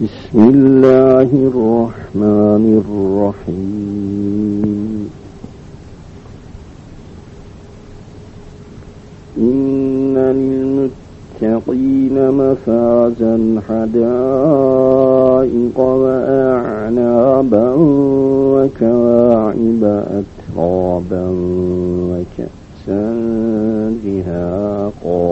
بسم الله الرحمن الرحيم. إن للمتقين مفازا حدائق وأعنابا وكواعب أترابا وكأسا دهاقا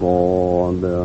The.